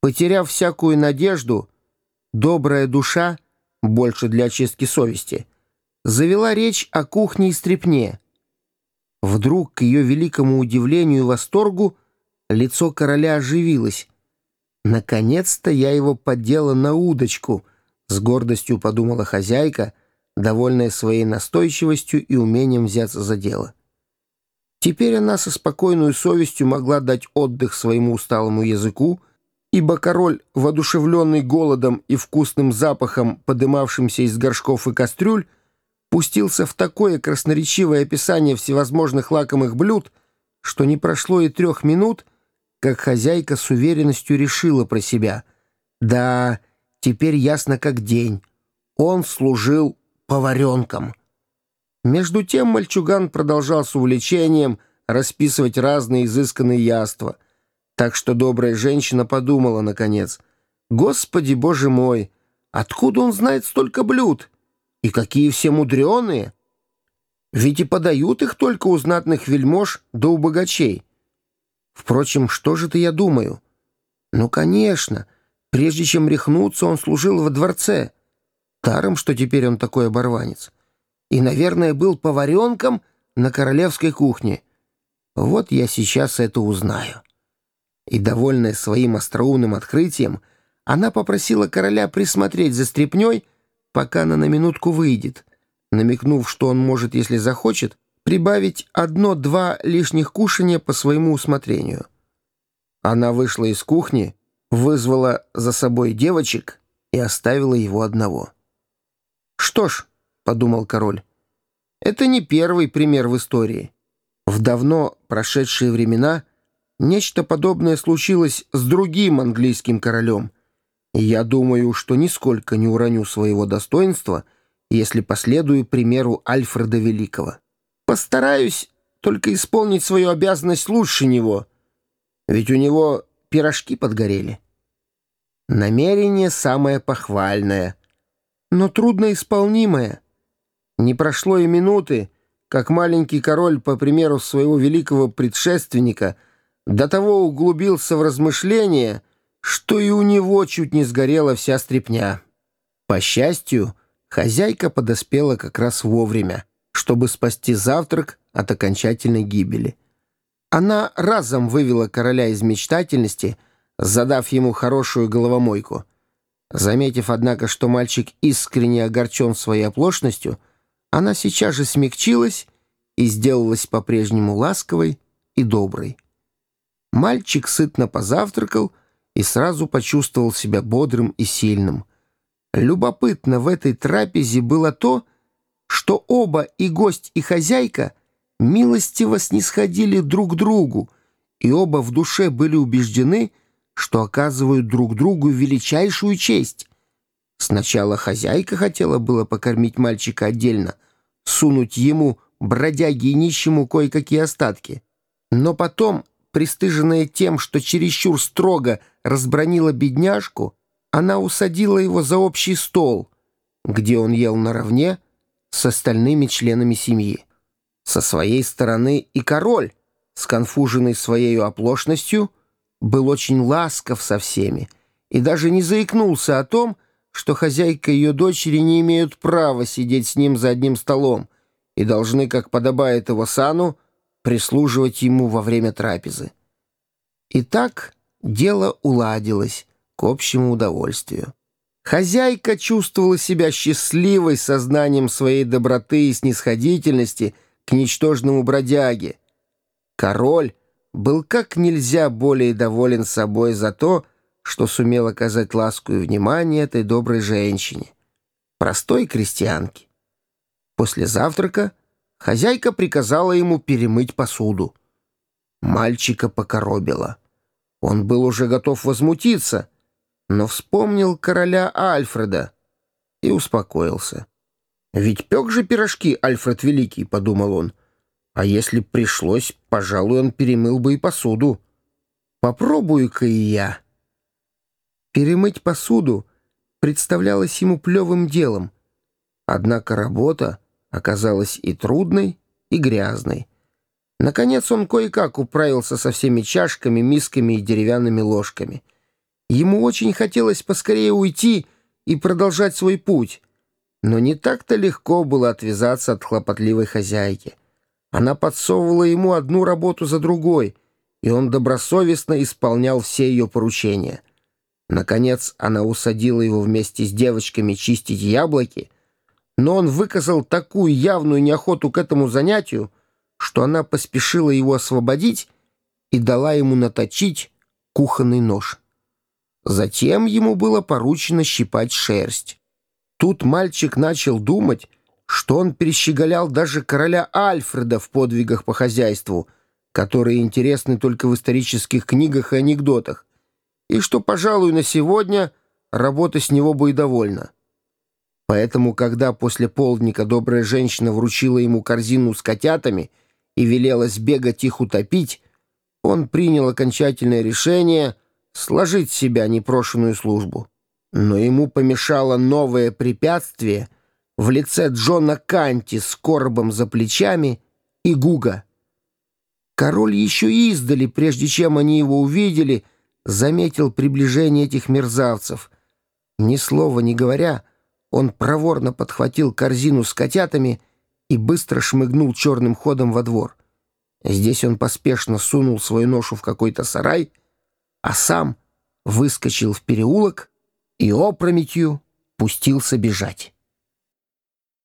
Потеряв всякую надежду, добрая душа, больше для очистки совести, завела речь о кухне и стрепне. Вдруг, к ее великому удивлению и восторгу, лицо короля оживилось. «Наконец-то я его поддела на удочку», — с гордостью подумала хозяйка, довольная своей настойчивостью и умением взяться за дело. Теперь она со спокойной совестью могла дать отдых своему усталому языку, ибо король, воодушевленный голодом и вкусным запахом, подымавшимся из горшков и кастрюль, пустился в такое красноречивое описание всевозможных лакомых блюд, что не прошло и трех минут, как хозяйка с уверенностью решила про себя. Да, теперь ясно как день. Он служил поваренком. Между тем мальчуган продолжал с увлечением расписывать разные изысканные яства — так что добрая женщина подумала, наконец, «Господи, боже мой, откуда он знает столько блюд? И какие все мудреные! Ведь и подают их только у знатных вельмож да у богачей. Впрочем, что же-то я думаю? Ну, конечно, прежде чем рехнуться, он служил во дворце. Даром, что теперь он такой оборванец. И, наверное, был поваренком на королевской кухне. Вот я сейчас это узнаю» и, довольная своим остроумным открытием, она попросила короля присмотреть за стряпнёй, пока она на минутку выйдет, намекнув, что он может, если захочет, прибавить одно-два лишних кушания по своему усмотрению. Она вышла из кухни, вызвала за собой девочек и оставила его одного. «Что ж», — подумал король, — «это не первый пример в истории. В давно прошедшие времена — Нечто подобное случилось с другим английским королем, я думаю, что нисколько не уроню своего достоинства, если последую примеру Альфреда Великого. Постараюсь только исполнить свою обязанность лучше него, ведь у него пирожки подгорели. Намерение самое похвальное, но трудно исполнимое. Не прошло и минуты, как маленький король, по примеру своего великого предшественника — до того углубился в размышления, что и у него чуть не сгорела вся стряпня. По счастью, хозяйка подоспела как раз вовремя, чтобы спасти завтрак от окончательной гибели. Она разом вывела короля из мечтательности, задав ему хорошую головомойку. Заметив, однако, что мальчик искренне огорчен своей оплошностью, она сейчас же смягчилась и сделалась по-прежнему ласковой и доброй. Мальчик сытно позавтракал и сразу почувствовал себя бодрым и сильным. Любопытно в этой трапезе было то, что оба, и гость, и хозяйка, милостиво снисходили друг другу, и оба в душе были убеждены, что оказывают друг другу величайшую честь. Сначала хозяйка хотела было покормить мальчика отдельно, сунуть ему, бродяге и нищему, кое-какие остатки. Но потом пристыженная тем, что чересчур строго разбронила бедняжку, она усадила его за общий стол, где он ел наравне с остальными членами семьи. Со своей стороны и король, сконфуженный своей оплошностью, был очень ласков со всеми и даже не заикнулся о том, что хозяйка и ее дочери не имеют права сидеть с ним за одним столом и должны, как подобает его сану, прислуживать ему во время трапезы. И так дело уладилось к общему удовольствию. Хозяйка чувствовала себя счастливой сознанием своей доброты и снисходительности к ничтожному бродяге. Король был как нельзя более доволен собой за то, что сумел оказать ласку и внимание этой доброй женщине, простой крестьянке. После завтрака Хозяйка приказала ему перемыть посуду. Мальчика покоробило. Он был уже готов возмутиться, но вспомнил короля Альфреда и успокоился. «Ведь пек же пирожки Альфред Великий», — подумал он. «А если пришлось, пожалуй, он перемыл бы и посуду. Попробую-ка и я». Перемыть посуду представлялось ему плевым делом. Однако работа оказалась и трудной, и грязной. Наконец он кое-как управился со всеми чашками, мисками и деревянными ложками. Ему очень хотелось поскорее уйти и продолжать свой путь, но не так-то легко было отвязаться от хлопотливой хозяйки. Она подсовывала ему одну работу за другой, и он добросовестно исполнял все ее поручения. Наконец она усадила его вместе с девочками чистить яблоки, но он выказал такую явную неохоту к этому занятию, что она поспешила его освободить и дала ему наточить кухонный нож. Затем ему было поручено щипать шерсть. Тут мальчик начал думать, что он перещеголял даже короля Альфреда в подвигах по хозяйству, которые интересны только в исторических книгах и анекдотах, и что, пожалуй, на сегодня работа с него бы и довольна. Поэтому, когда после полдника добрая женщина вручила ему корзину с котятами и велела сбегать их утопить, он принял окончательное решение сложить с себя непрошенную службу. Но ему помешало новое препятствие — в лице Джона Канти с коробом за плечами и Гуга. Король еще издали, прежде чем они его увидели, заметил приближение этих мерзавцев. Ни слова не говоря, он проворно подхватил корзину с котятами и быстро шмыгнул черным ходом во двор. Здесь он поспешно сунул свою ношу в какой-то сарай, а сам выскочил в переулок и опрометью пустился бежать.